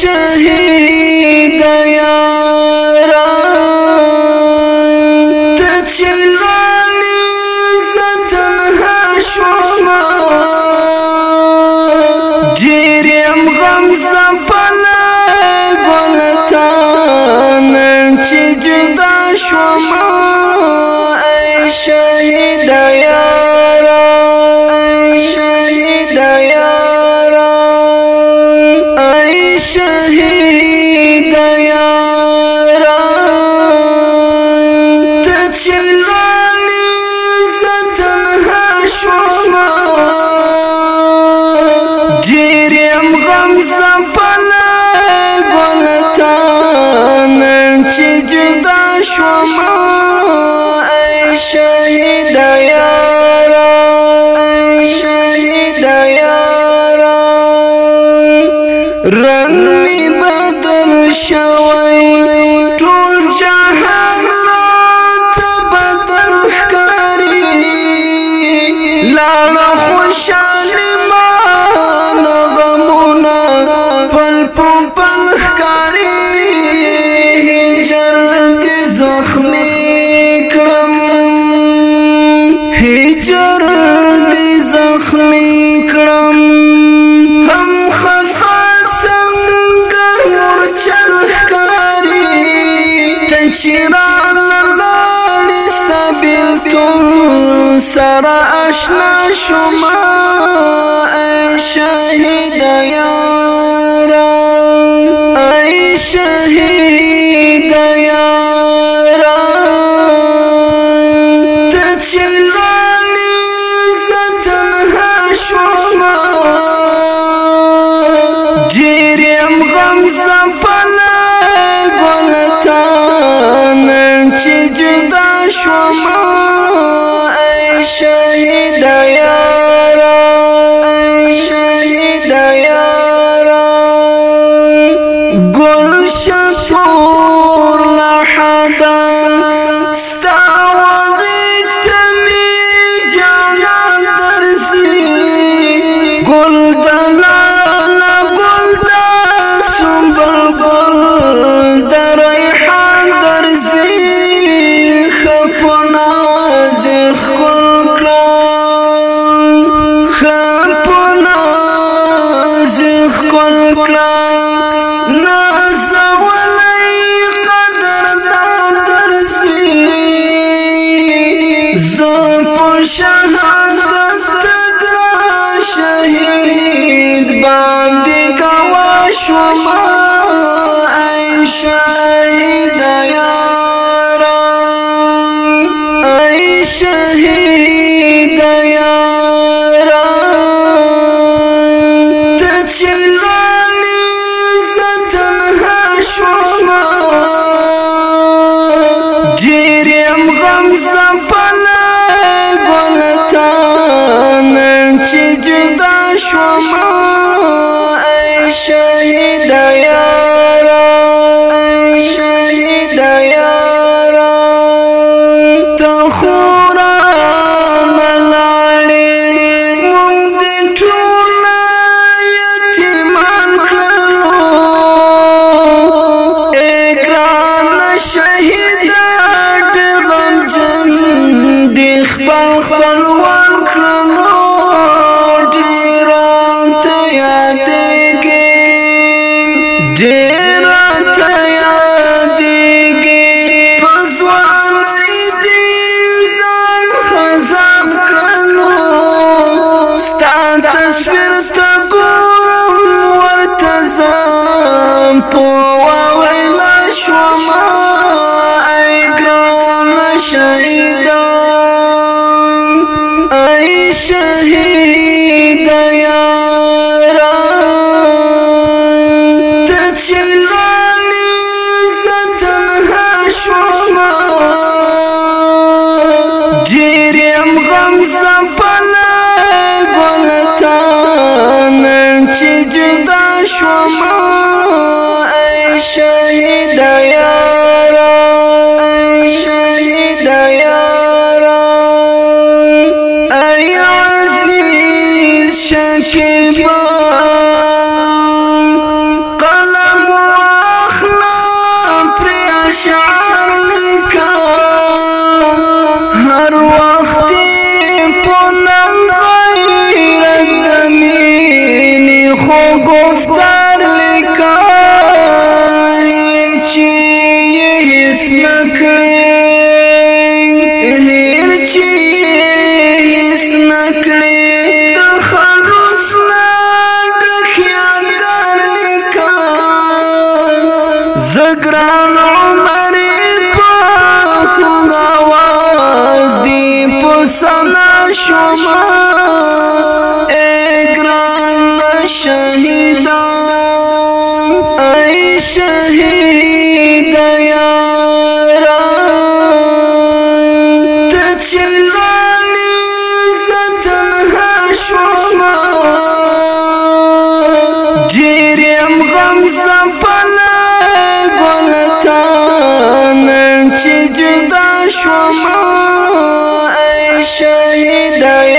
شهید یاران تچلالی زتن هشوما دیریم غم زفر زخمی کړم هجر دې زخمی کړم هم خفا څنګه مورچل ښکاری ته چیران لاړې ستا بیلتون سره اشنا شوم خدا ستا وغی تمی جانا درسی گل دلالا گل دا سنبل گل دا ریحان درسی خپنا زخ کل کلان خپنا زخ کل کلان Mama. شهید ډېر غم جن دی خپل خپلوان کړو ډېر ته یاد کې ډېر ته سپل گلتان چې جدا شو ما ای شهید یارا ای شهید یارا ای عزیز شکیبا دګران عمر په خوږ आवाज دی په سنا شومه Yeah. you